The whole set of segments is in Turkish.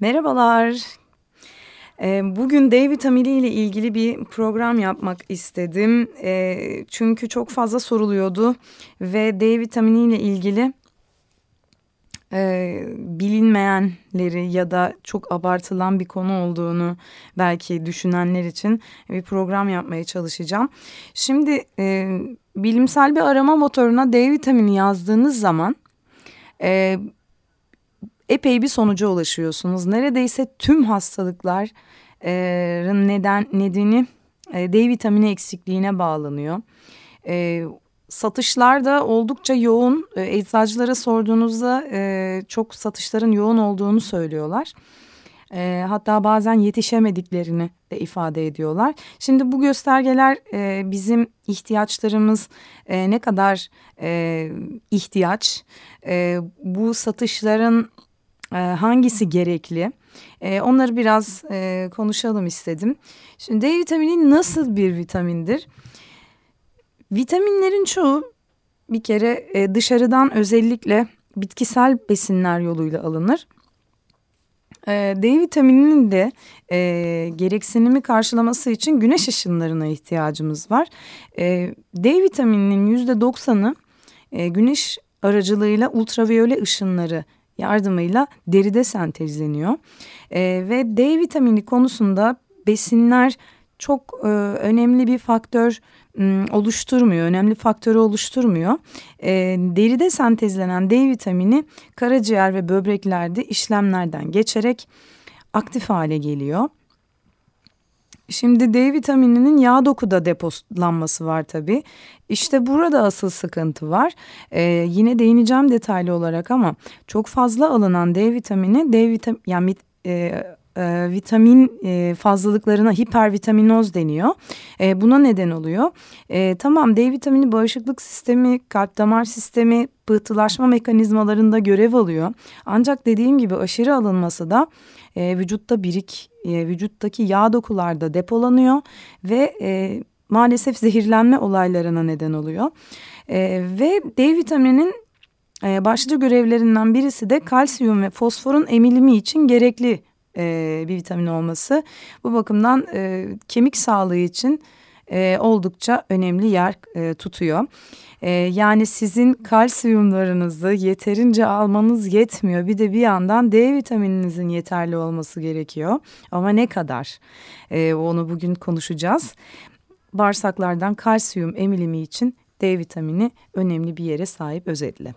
Merhabalar. Ee, bugün D vitamini ile ilgili bir program yapmak istedim. Ee, çünkü çok fazla soruluyordu ve D vitamini ile ilgili e, bilinmeyenleri ya da çok abartılan bir konu olduğunu belki düşünenler için bir program yapmaya çalışacağım. Şimdi e, bilimsel bir arama motoruna D vitamini yazdığınız zaman e, epey bir sonuca ulaşıyorsunuz. Neredeyse tüm hastalıkların neden nedeni D vitamini eksikliğine bağlanıyor. Satışlar da oldukça yoğun. Eczacılara sorduğunuzda çok satışların yoğun olduğunu söylüyorlar. Hatta bazen yetişemediklerini de ifade ediyorlar. Şimdi bu göstergeler bizim ihtiyaçlarımız ne kadar ihtiyaç, bu satışların e, hangisi gerekli? E, onları biraz e, konuşalım istedim. Şimdi D vitamini nasıl bir vitamindir? Vitaminlerin çoğu bir kere e, dışarıdan özellikle bitkisel besinler yoluyla alınır. E, D vitamininin de e, gereksinimi karşılaması için güneş ışınlarına ihtiyacımız var. E, D vitamininin yüzde doksanı e, güneş aracılığıyla ultraviyole ışınları yardımıyla deride sentezleniyor. E, ve D vitamini konusunda besinler çok e, önemli bir faktör oluşturmuyor, önemli faktörü oluşturmuyor. E, deride sentezlenen D vitamini karaciğer ve böbreklerde işlemlerden geçerek aktif hale geliyor. Şimdi D vitamininin yağ dokuda depolanması var tabii. İşte burada asıl sıkıntı var. Ee, yine değineceğim detaylı olarak ama çok fazla alınan D vitamini, D vitamin yani e, e, vitamin e, fazlalıklarına hipervitaminoz deniyor. E, buna neden oluyor. E, tamam D vitamini bağışıklık sistemi, kalp damar sistemi, pıhtılaşma mekanizmalarında görev alıyor. Ancak dediğim gibi aşırı alınması da e, vücutta birik, e, vücuttaki yağ dokularda depolanıyor ve e, maalesef zehirlenme olaylarına neden oluyor. E, ve D vitamininin e, başlıca görevlerinden birisi de kalsiyum ve fosforun emilimi için gerekli e, bir vitamin olması. Bu bakımdan e, kemik sağlığı için e, oldukça önemli yer e, tutuyor. E, yani sizin kalsiyumlarınızı yeterince almanız yetmiyor. Bir de bir yandan D vitamininizin yeterli olması gerekiyor. Ama ne kadar? E, onu bugün konuşacağız. Bağırsaklardan kalsiyum emilimi için D vitamini önemli bir yere sahip özetle.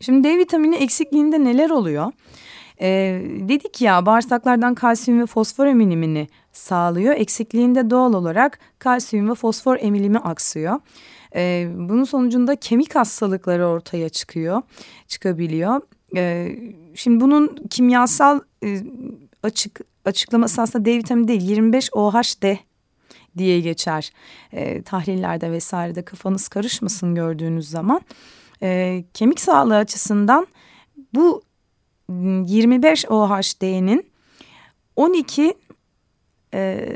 Şimdi D vitamini eksikliğinde neler oluyor? Ee, dedik ya bağırsaklardan kalsiyum ve fosfor emilimini sağlıyor. Eksikliğinde doğal olarak kalsiyum ve fosfor emilimi aksıyor. Ee, bunun sonucunda kemik hastalıkları ortaya çıkıyor, çıkabiliyor. Ee, şimdi bunun kimyasal e, açık açıklaması aslında D vitamini değil 25 OHD diye geçer. E, tahlillerde vesairede kafanız karışmasın gördüğünüz zaman. E, kemik sağlığı açısından bu 25 OHD'nin 12 e,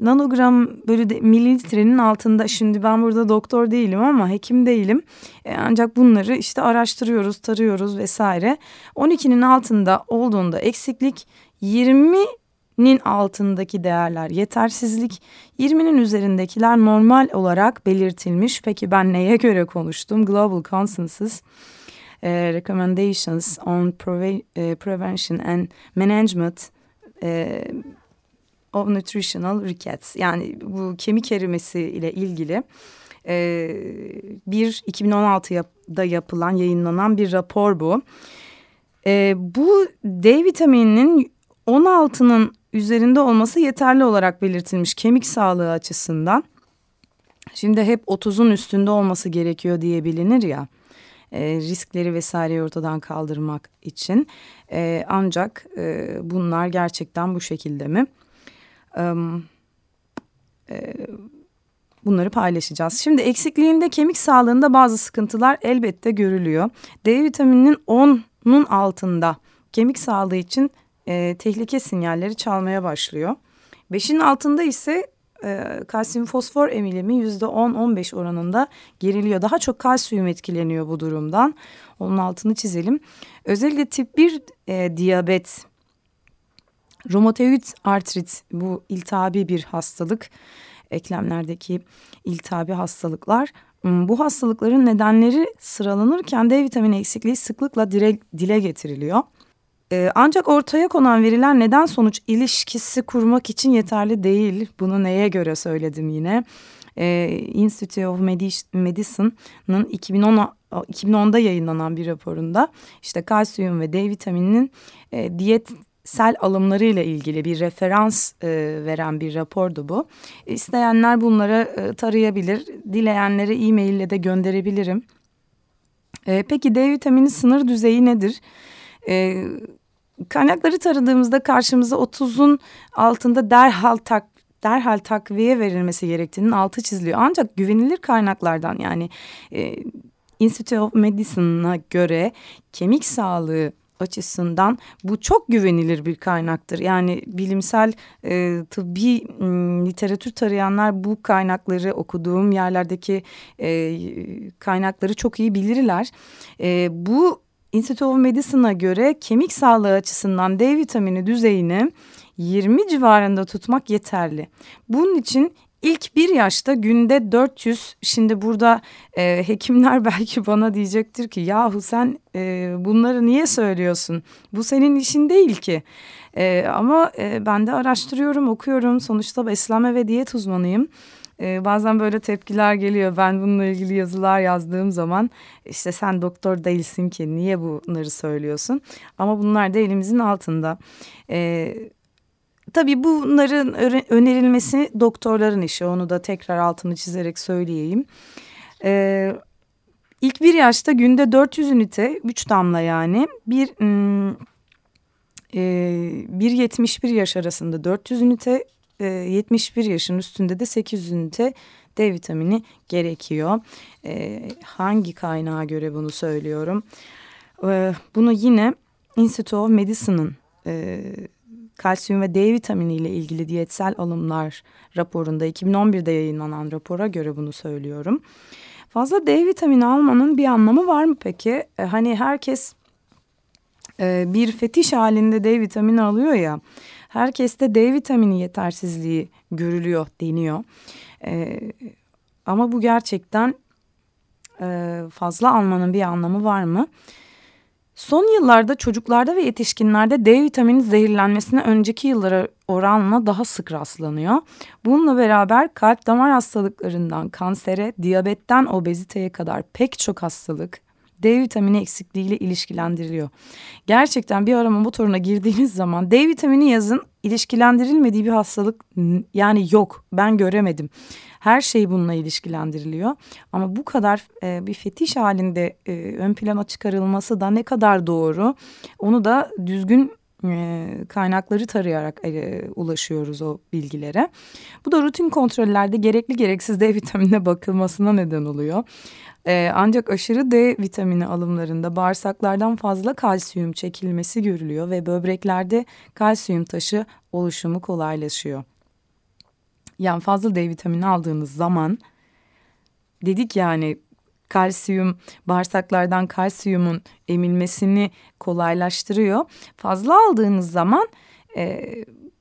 nanogram bölü de, mililitrenin altında şimdi ben burada doktor değilim ama hekim değilim. E, ancak bunları işte araştırıyoruz, tarıyoruz vesaire. 12'nin altında olduğunda eksiklik 20'nin altındaki değerler yetersizlik, 20'nin üzerindekiler normal olarak belirtilmiş. Peki ben neye göre konuştum? Global Consensus e, recommendations on preve e, prevention and management e, of nutritional rickets yani bu kemik erimesi ile ilgili bir 2016'da yapılan yayınlanan bir rapor bu. Bu D vitamininin 16'nın üzerinde olması yeterli olarak belirtilmiş kemik sağlığı açısından. Şimdi hep 30'un üstünde olması gerekiyor diye bilinir ya e, riskleri vesaireyi ortadan kaldırmak için. E, ancak e, bunlar gerçekten bu şekilde mi? Bunları paylaşacağız. Şimdi eksikliğinde kemik sağlığında bazı sıkıntılar elbette görülüyor. D vitamininin 10'un altında kemik sağlığı için tehlike sinyalleri çalmaya başlıyor. Beşin altında ise e, kalsiyum fosfor emilimi yüzde 10-15 oranında geriliyor. Daha çok kalsiyum etkileniyor bu durumdan. Onun altını çizelim. Özellikle tip 1 e, diyabet Romatoid artrit bu iltihabi bir hastalık. Eklemlerdeki iltihabi hastalıklar. Hmm, bu hastalıkların nedenleri sıralanırken D vitamini eksikliği sıklıkla dile, dile getiriliyor. Ee, ancak ortaya konan veriler neden sonuç ilişkisi kurmak için yeterli değil. Bunu neye göre söyledim yine. Ee, Institute of Medicine'ın 2010 2010'da yayınlanan bir raporunda işte kalsiyum ve D vitamininin e, diyet sel alımları ile ilgili bir referans e, veren bir rapordu bu. İsteyenler bunları e, tarayabilir. Dileyenlere e-mail ile de gönderebilirim. E, peki D vitamini sınır düzeyi nedir? E, kaynakları taradığımızda karşımıza 30'un altında derhal tak derhal takviye verilmesi gerektiğinin altı çiziliyor. Ancak güvenilir kaynaklardan yani e, Institute of Medicine'a göre kemik sağlığı açısından bu çok güvenilir bir kaynaktır. Yani bilimsel e, tıbbi literatür tarayanlar bu kaynakları okuduğum yerlerdeki e, kaynakları çok iyi bilirler. E, bu Institute of Medicine'a göre kemik sağlığı açısından D vitamini düzeyini 20 civarında tutmak yeterli. Bunun için İlk bir yaşta günde 400 şimdi burada e, hekimler belki bana diyecektir ki yahu sen e, bunları niye söylüyorsun? Bu senin işin değil ki. E, ama e, ben de araştırıyorum okuyorum sonuçta beslenme ve diyet uzmanıyım. Ee, bazen böyle tepkiler geliyor. Ben bununla ilgili yazılar yazdığım zaman işte sen doktor değilsin ki niye bunları söylüyorsun? Ama bunlar da elimizin altında. Ee, Tabii bunların önerilmesi doktorların işi. Onu da tekrar altını çizerek söyleyeyim. Ee, ilk bir yaşta günde 400 ünite, 3 damla yani. Bir hmm, e, 1.71 yaş arasında 400 ünite, e, 71 yaşın üstünde de 800 ünite D vitamini gerekiyor. E, hangi kaynağa göre bunu söylüyorum? E, bunu yine Institute of Medicine'ın e, kalsiyum ve D vitamini ile ilgili diyetsel alımlar raporunda 2011'de yayınlanan rapora göre bunu söylüyorum. Fazla D vitamini almanın bir anlamı var mı peki? E, hani herkes e, bir fetiş halinde D vitamini alıyor ya. Herkeste D vitamini yetersizliği görülüyor deniyor. E, ama bu gerçekten e, fazla almanın bir anlamı var mı? Son yıllarda çocuklarda ve yetişkinlerde D vitamini zehirlenmesine önceki yıllara oranla daha sık rastlanıyor. Bununla beraber kalp damar hastalıklarından kansere, diyabetten obeziteye kadar pek çok hastalık D vitamini eksikliğiyle ilişkilendiriliyor. Gerçekten bir arama motoruna girdiğiniz zaman D vitamini yazın ilişkilendirilmediği bir hastalık yani yok ben göremedim. Her şey bununla ilişkilendiriliyor. Ama bu kadar e, bir fetiş halinde e, ön plana çıkarılması da ne kadar doğru onu da düzgün e, kaynakları tarayarak e, ulaşıyoruz o bilgilere. Bu da rutin kontrollerde gerekli gereksiz D vitaminine bakılmasına neden oluyor. E, ancak aşırı D vitamini alımlarında bağırsaklardan fazla kalsiyum çekilmesi görülüyor ve böbreklerde kalsiyum taşı oluşumu kolaylaşıyor. Yani fazla D vitamini aldığınız zaman dedik yani kalsiyum bağırsaklardan kalsiyumun emilmesini kolaylaştırıyor. Fazla aldığınız zaman e,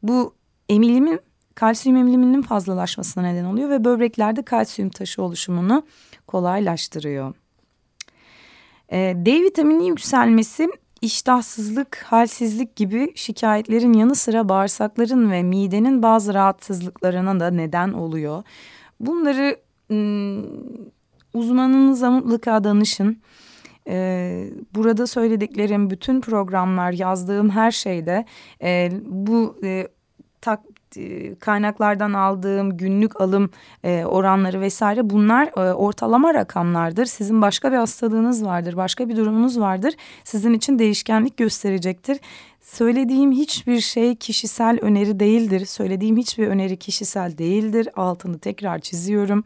bu emilimin kalsiyum emiliminin fazlalaşmasına neden oluyor ve böbreklerde kalsiyum taşı oluşumunu kolaylaştırıyor. E, D vitamini yükselmesi iştahsızlık, halsizlik gibi şikayetlerin yanı sıra bağırsakların ve midenin bazı rahatsızlıklarına da neden oluyor. Bunları ım, uzmanınıza mutlaka danışın. Ee, burada söylediklerim bütün programlar yazdığım her şeyde e, bu e, tak, kaynaklardan aldığım günlük alım e, oranları vesaire bunlar e, ortalama rakamlardır. Sizin başka bir hastalığınız vardır, başka bir durumunuz vardır. Sizin için değişkenlik gösterecektir. Söylediğim hiçbir şey kişisel öneri değildir. Söylediğim hiçbir öneri kişisel değildir. Altını tekrar çiziyorum.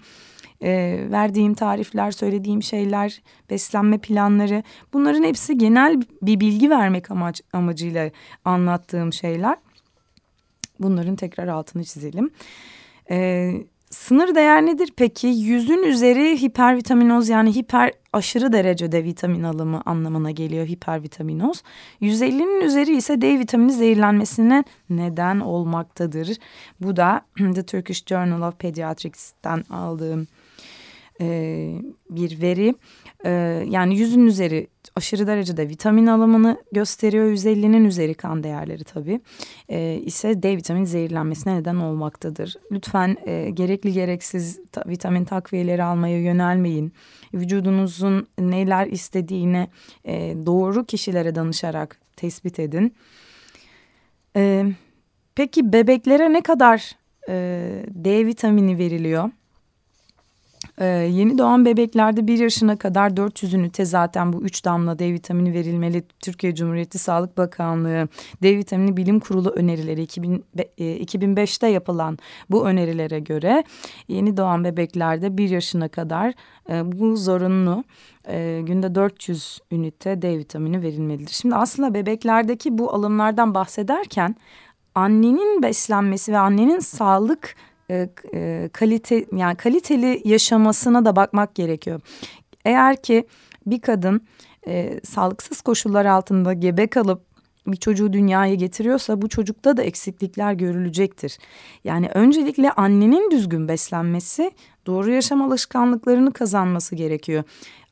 E, verdiğim tarifler, söylediğim şeyler, beslenme planları bunların hepsi genel bir bilgi vermek amaç, amacıyla anlattığım şeyler. Bunların tekrar altını çizelim. Ee, sınır değer nedir peki? Yüzün üzeri hipervitaminoz yani hiper aşırı derecede vitamin alımı anlamına geliyor hipervitaminoz. 150'nin üzeri ise D vitamini zehirlenmesine neden olmaktadır. Bu da The Turkish Journal of Pediatrics'ten aldığım e, bir veri. E, yani yüzün üzeri aşırı derecede vitamin alımını gösteriyor. 150'nin üzeri kan değerleri tabii. E, ise D vitamini zehirlenmesine neden olmaktadır. Lütfen e, gerekli gereksiz ta, vitamin takviyeleri almaya yönelmeyin. Vücudunuzun neler istediğini e, doğru kişilere danışarak tespit edin. E, peki bebeklere ne kadar e, D vitamini veriliyor? Ee, yeni doğan bebeklerde bir yaşına kadar 400 ünite zaten bu 3 damla D vitamini verilmeli. Türkiye Cumhuriyeti Sağlık Bakanlığı D vitamini bilim kurulu önerileri 2000, e, 2005'te yapılan bu önerilere göre yeni doğan bebeklerde bir yaşına kadar e, bu zorunlu e, günde 400 ünite D vitamini verilmelidir. Şimdi aslında bebeklerdeki bu alımlardan bahsederken annenin beslenmesi ve annenin sağlık e, e, kalite yani kaliteli yaşamasına da bakmak gerekiyor. Eğer ki bir kadın e, sağlıksız koşullar altında gebe kalıp bir çocuğu dünyaya getiriyorsa bu çocukta da eksiklikler görülecektir. Yani öncelikle annenin düzgün beslenmesi, doğru yaşam alışkanlıklarını kazanması gerekiyor.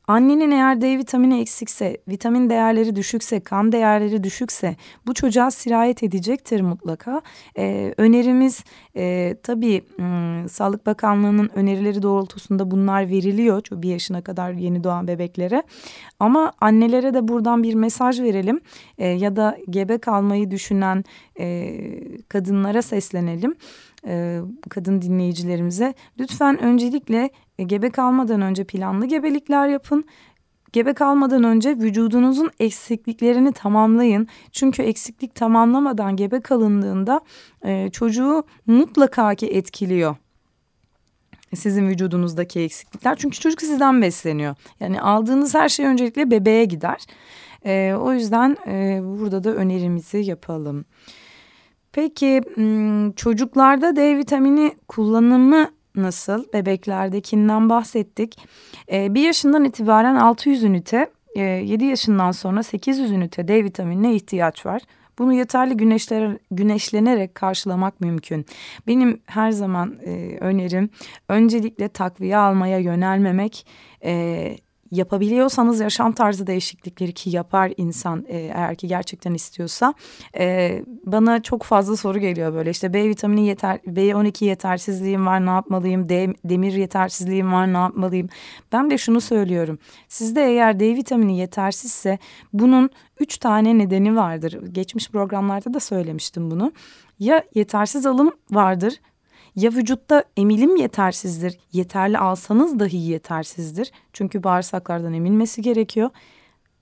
Annenin eğer D vitamini eksikse, vitamin değerleri düşükse, kan değerleri düşükse bu çocuğa sirayet edecektir mutlaka. Ee, önerimiz e, tabii m, Sağlık Bakanlığı'nın önerileri doğrultusunda bunlar veriliyor. Bir yaşına kadar yeni doğan bebeklere. Ama annelere de buradan bir mesaj verelim. E, ya da gebe kalmayı düşünen e, kadınlara seslenelim e, kadın dinleyicilerimize lütfen öncelikle e, gebe kalmadan önce planlı gebelikler yapın. Gebe kalmadan önce vücudunuzun eksikliklerini tamamlayın. Çünkü eksiklik tamamlamadan gebe kalındığında e, çocuğu mutlaka ki etkiliyor sizin vücudunuzdaki eksiklikler. Çünkü çocuk sizden besleniyor. Yani aldığınız her şey öncelikle bebeğe gider. E, o yüzden e, burada da önerimizi yapalım. Peki çocuklarda D vitamini kullanımı nasıl? Bebeklerdekinden bahsettik. Bir yaşından itibaren 600 ünite, e, 7 yaşından sonra 800 ünite D vitaminine ihtiyaç var. Bunu yeterli güneşler, güneşlenerek karşılamak mümkün. Benim her zaman e, önerim öncelikle takviye almaya yönelmemek, e, yapabiliyorsanız yaşam tarzı değişiklikleri ki yapar insan e, eğer ki gerçekten istiyorsa e, bana çok fazla soru geliyor böyle. İşte B vitamini yeter B12 yetersizliğim var ne yapmalıyım? D, demir yetersizliğim var ne yapmalıyım? Ben de şunu söylüyorum. Sizde eğer D vitamini yetersizse bunun üç tane nedeni vardır. Geçmiş programlarda da söylemiştim bunu. Ya yetersiz alım vardır ya vücutta emilim yetersizdir, yeterli alsanız dahi yetersizdir. Çünkü bağırsaklardan emilmesi gerekiyor.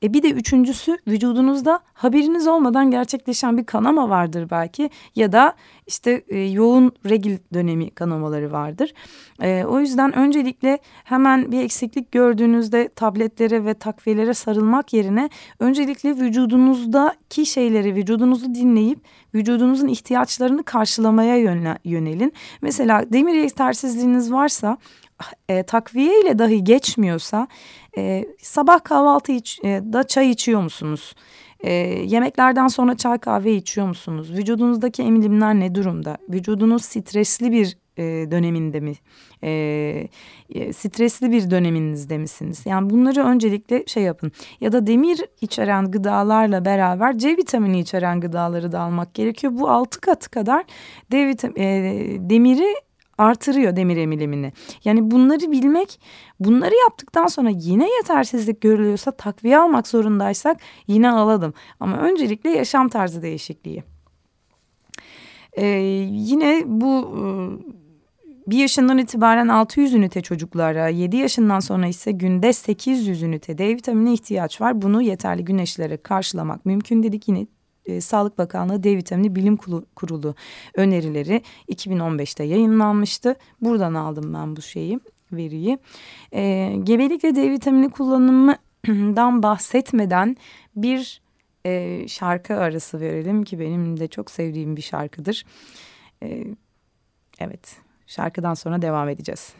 E bir de üçüncüsü vücudunuzda haberiniz olmadan gerçekleşen bir kanama vardır belki ya da işte e, yoğun regil dönemi kanamaları vardır. E, o yüzden öncelikle hemen bir eksiklik gördüğünüzde tabletlere ve takviyelere sarılmak yerine öncelikle vücudunuzdaki şeyleri vücudunuzu dinleyip vücudunuzun ihtiyaçlarını karşılamaya yönelin. Mesela demir yetersizliğiniz varsa e, takviye ile dahi geçmiyorsa e, sabah kahvaltı iç, e, da çay içiyor musunuz? E, yemeklerden sonra çay kahve içiyor musunuz? Vücudunuzdaki emilimler ne durumda? Vücudunuz stresli bir e, döneminde mi? E, e, stresli bir döneminizde misiniz? Yani bunları öncelikle şey yapın. Ya da demir içeren gıdalarla beraber C vitamini içeren gıdaları da almak gerekiyor. Bu altı katı kadar D vitamini, e, demiri artırıyor demir emilimini. Yani bunları bilmek, bunları yaptıktan sonra yine yetersizlik görülüyorsa takviye almak zorundaysak yine alalım. Ama öncelikle yaşam tarzı değişikliği. Ee, yine bu e, bir yaşından itibaren 600 ünite çocuklara, 7 yaşından sonra ise günde 800 ünite D vitamini ihtiyaç var. Bunu yeterli güneşlere karşılamak mümkün dedik. Yine e, Sağlık Bakanlığı D vitamini bilim kurulu önerileri 2015'te yayınlanmıştı. Buradan aldım ben bu şeyi veriyi. E, gebelikle D vitamini kullanımından bahsetmeden bir e, şarkı arası verelim ki benim de çok sevdiğim bir şarkıdır. E, evet Şarkıdan sonra devam edeceğiz.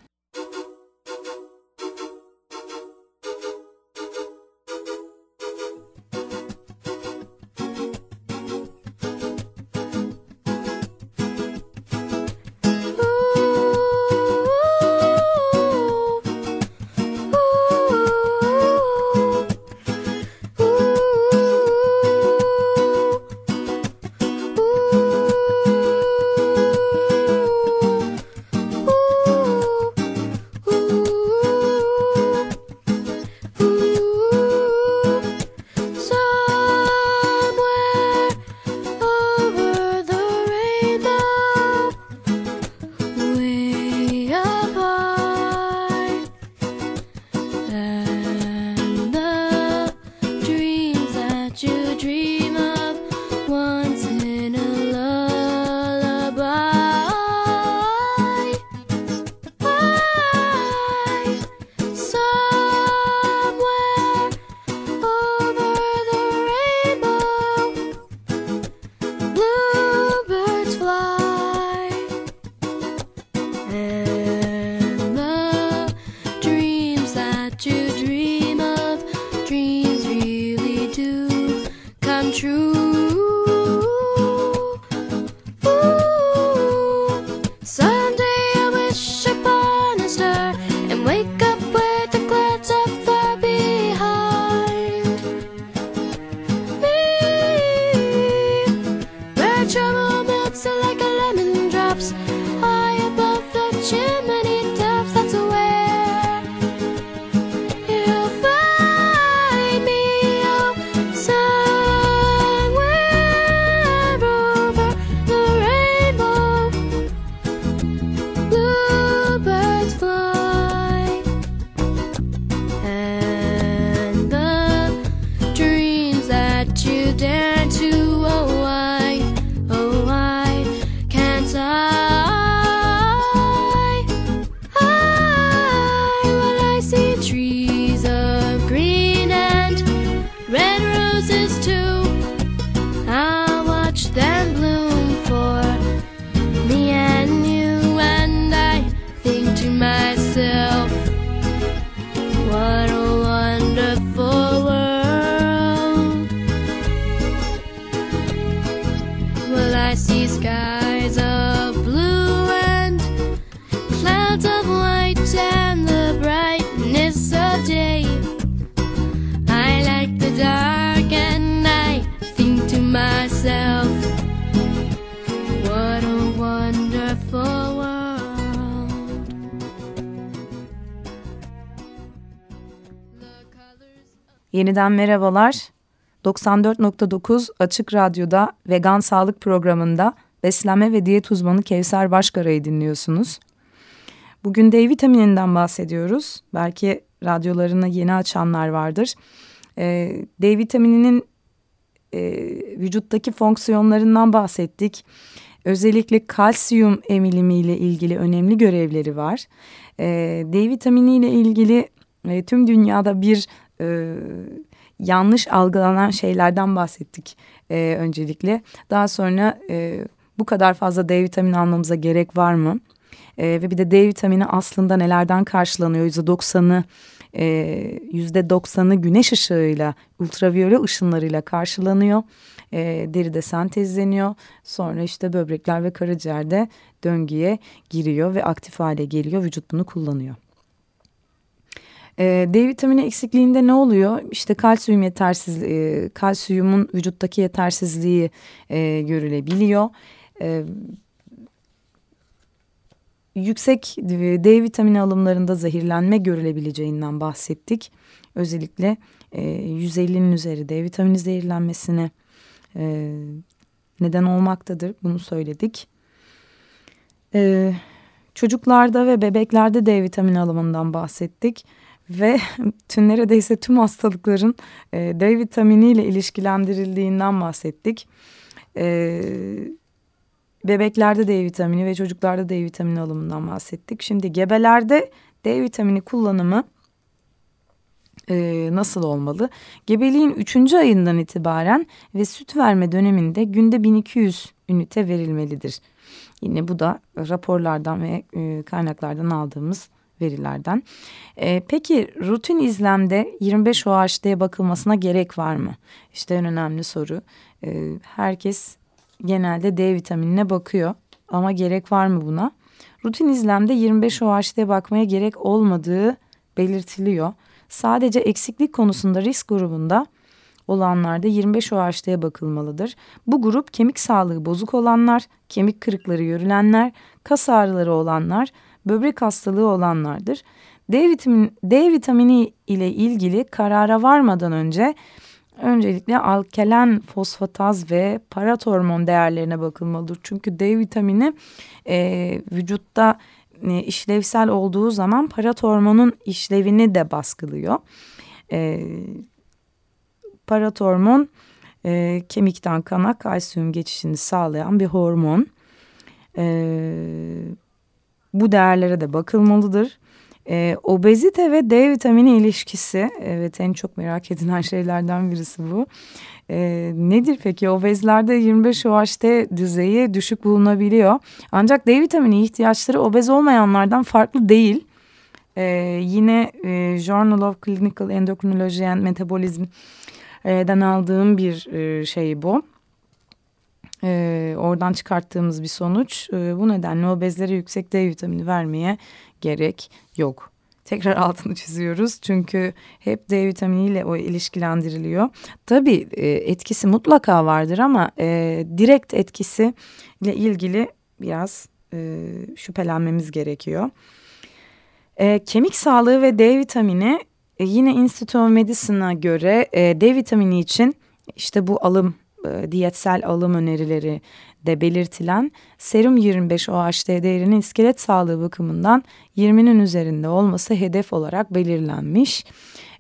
Yeniden merhabalar. 94.9 Açık Radyo'da Vegan Sağlık Programı'nda beslenme ve diyet uzmanı Kevser Başkara'yı dinliyorsunuz. Bugün D vitamininden bahsediyoruz. Belki radyolarını yeni açanlar vardır. Ee, D vitamininin e, vücuttaki fonksiyonlarından bahsettik. Özellikle kalsiyum emilimi ile ilgili önemli görevleri var. Ee, D vitamini ile ilgili e, tüm dünyada bir e, yanlış algılanan şeylerden bahsettik e, öncelikle. Daha sonra e, bu kadar fazla D vitamini almamıza gerek var mı? E, ve bir de D vitamini aslında nelerden karşılanıyor? Yüzde doksanı e, yüzde doksanı güneş ışığıyla, ultraviyole ışınlarıyla karşılanıyor. E, deride sentezleniyor. Sonra işte böbrekler ve karaciğerde döngüye giriyor ve aktif hale geliyor. Vücut bunu kullanıyor. E, D vitamini eksikliğinde ne oluyor? İşte kalsiyum yetersizliği, kalsiyumun vücuttaki yetersizliği e, görülebiliyor. E, yüksek D vitamini alımlarında zehirlenme görülebileceğinden bahsettik. Özellikle e, 150'nin üzeri D vitamini zehirlenmesine e, neden olmaktadır. Bunu söyledik. E, çocuklarda ve bebeklerde D vitamini alımından bahsettik ve tüm neredeyse tüm hastalıkların e, D vitamini ile ilişkilendirildiğinden bahsettik. E, bebeklerde D vitamini ve çocuklarda D vitamini alımından bahsettik. Şimdi gebelerde D vitamini kullanımı e, nasıl olmalı? Gebeliğin 3. ayından itibaren ve süt verme döneminde günde 1200 ünite verilmelidir. Yine bu da raporlardan ve e, kaynaklardan aldığımız verilerden. E, peki rutin izlemde 25 OHD'ye bakılmasına gerek var mı? İşte en önemli soru. E, herkes genelde D vitaminine bakıyor ama gerek var mı buna? Rutin izlemde 25 OHD'ye bakmaya gerek olmadığı belirtiliyor. Sadece eksiklik konusunda risk grubunda olanlarda 25 OHD'ye bakılmalıdır. Bu grup kemik sağlığı bozuk olanlar, kemik kırıkları görülenler, kas ağrıları olanlar, böbrek hastalığı olanlardır. D, vitamin, D vitamini ile ilgili karara varmadan önce öncelikle alkalen fosfataz ve paratormon değerlerine bakılmalıdır. Çünkü D vitamini e, vücutta e, işlevsel olduğu zaman paratormonun işlevini de baskılıyor. E, paratormon e, kemikten kana kalsiyum geçişini sağlayan bir hormon. E, bu değerlere de bakılmalıdır. E, obezite ve D vitamini ilişkisi evet en çok merak edilen şeylerden birisi bu. E, nedir peki obezlerde 25 OHT düzeyi düşük bulunabiliyor. Ancak D vitamini ihtiyaçları obez olmayanlardan farklı değil. E, yine e, Journal of Clinical Endocrinology and Metabolism'den aldığım bir e, şey bu. E, oradan çıkarttığımız bir sonuç. E, bu nedenle obezlere yüksek D vitamini vermeye gerek yok. Tekrar altını çiziyoruz çünkü hep D vitaminiyle o ilişkilendiriliyor. Tabii e, etkisi mutlaka vardır ama e, direkt etkisi ile ilgili biraz e, şüphelenmemiz gerekiyor. E, kemik sağlığı ve D vitamini e, yine Institute of Medicine'a göre e, D vitamini için işte bu alım e, diyetsel alım önerileri de belirtilen serum 25 OHD değerinin iskelet sağlığı bakımından 20'nin üzerinde olması hedef olarak belirlenmiş.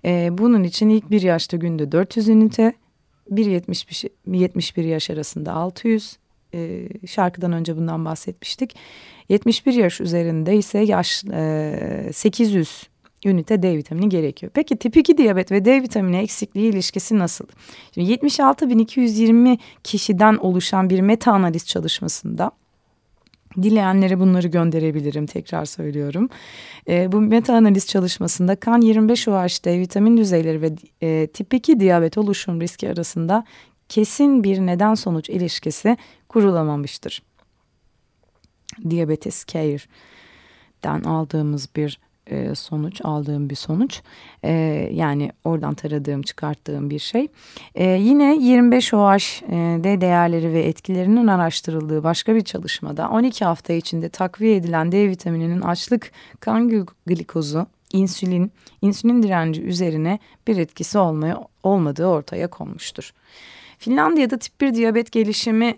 E, bunun için ilk bir yaşta günde 400 ünite, 1-71 yaş arasında 600, e, şarkıdan önce bundan bahsetmiştik. 71 yaş üzerinde ise yaş e, 800 ünite D vitamini gerekiyor. Peki tip 2 diyabet ve D vitamini eksikliği ilişkisi nasıl? Şimdi 76.220 kişiden oluşan bir meta analiz çalışmasında Dileyenlere bunları gönderebilirim tekrar söylüyorum. E, bu meta analiz çalışmasında kan 25 OHD vitamin düzeyleri ve e, tip 2 diyabet oluşum riski arasında kesin bir neden sonuç ilişkisi kurulamamıştır. Diabetes Care'den aldığımız bir e, sonuç aldığım bir sonuç e, yani oradan taradığım çıkarttığım bir şey e, yine 25 OHD değerleri ve etkilerinin araştırıldığı başka bir çalışmada 12 hafta içinde takviye edilen D vitamininin açlık kan glikozu insülin insülin direnci üzerine bir etkisi olmaya, olmadığı ortaya konmuştur. Finlandiya'da tip 1 diyabet gelişimi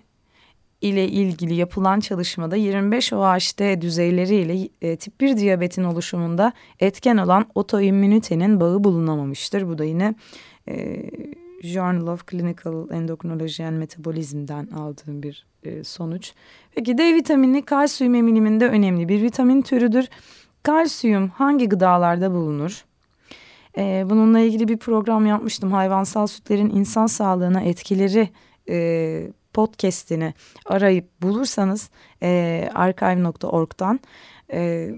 ile ilgili yapılan çalışmada 25 OHD düzeyleriyle e, tip 1 diyabetin oluşumunda etken olan otoimmünitenin bağı bulunamamıştır. Bu da yine e, Journal of Clinical Endocrinology and Metabolism'den aldığım bir e, sonuç. Peki D vitamini kalsiyum emiliminde önemli bir vitamin türüdür. Kalsiyum hangi gıdalarda bulunur? E, bununla ilgili bir program yapmıştım. Hayvansal sütlerin insan sağlığına etkileri e, podcast'ini arayıp bulursanız e, archive.org'dan e,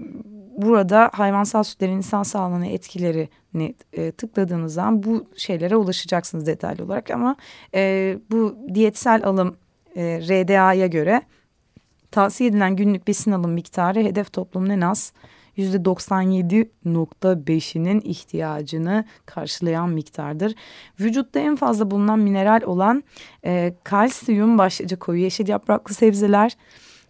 burada hayvansal sütlerin insan sağlığına etkilerini e, tıkladığınız zaman bu şeylere ulaşacaksınız detaylı olarak. Ama e, bu diyetsel alım e, RDA'ya göre tavsiye edilen günlük besin alım miktarı hedef toplumun en az %97.5'inin ihtiyacını karşılayan miktardır. Vücutta en fazla bulunan mineral olan e, kalsiyum başlıca koyu yeşil yapraklı sebzeler,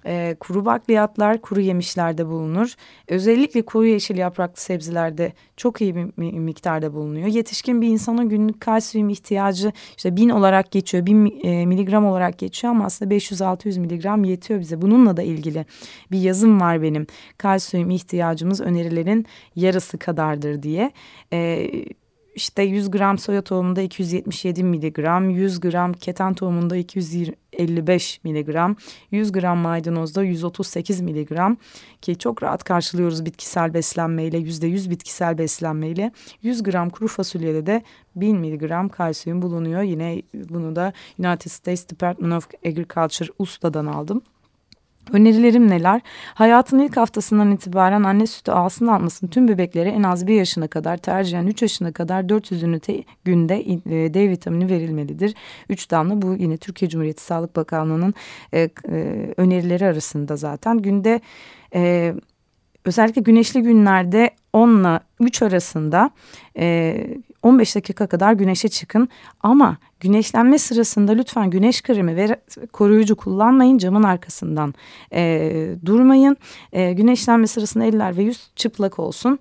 e, kuru bakliyatlar, kuru yemişlerde bulunur. Özellikle kuru yeşil yapraklı sebzelerde çok iyi bir miktarda bulunuyor. Yetişkin bir insanın günlük kalsiyum ihtiyacı işte bin olarak geçiyor, bin e, miligram olarak geçiyor ama aslında 500-600 miligram yetiyor bize. Bununla da ilgili bir yazım var benim. Kalsiyum ihtiyacımız önerilerin yarısı kadardır diye. E, işte 100 gram soya tohumunda 277 miligram, 100 gram keten tohumunda 255 miligram, 100 gram maydanozda 138 miligram ki çok rahat karşılıyoruz bitkisel beslenmeyle, %100 bitkisel beslenmeyle. 100 gram kuru fasulyede de 1000 miligram kalsiyum bulunuyor. Yine bunu da United States Department of Agriculture USDA'dan aldım. Önerilerim neler? Hayatın ilk haftasından itibaren anne sütü alsın almasın tüm bebeklere en az bir yaşına kadar tercihen 3 yaşına kadar 400 ünite günde e, D vitamini verilmelidir. 3 damla bu yine Türkiye Cumhuriyeti Sağlık Bakanlığı'nın e, e, önerileri arasında zaten. Günde e, özellikle güneşli günlerde 10 ile 3 arasında e, 15 dakika kadar güneşe çıkın. Ama güneşlenme sırasında lütfen güneş kremi ve koruyucu kullanmayın. Camın arkasından e, durmayın. E, güneşlenme sırasında eller ve yüz çıplak olsun.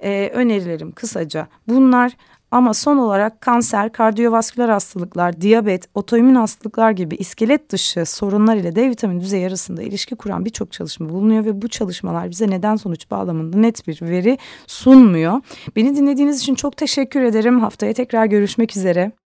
E, önerilerim kısaca bunlar. Ama son olarak kanser, kardiyovasküler hastalıklar, diyabet, otoimmün hastalıklar gibi iskelet dışı sorunlar ile D vitamini düzeyi arasında ilişki kuran birçok çalışma bulunuyor ve bu çalışmalar bize neden sonuç bağlamında net bir veri sunmuyor. Beni dinlediğiniz için çok teşekkür ederim. Haftaya tekrar görüşmek üzere.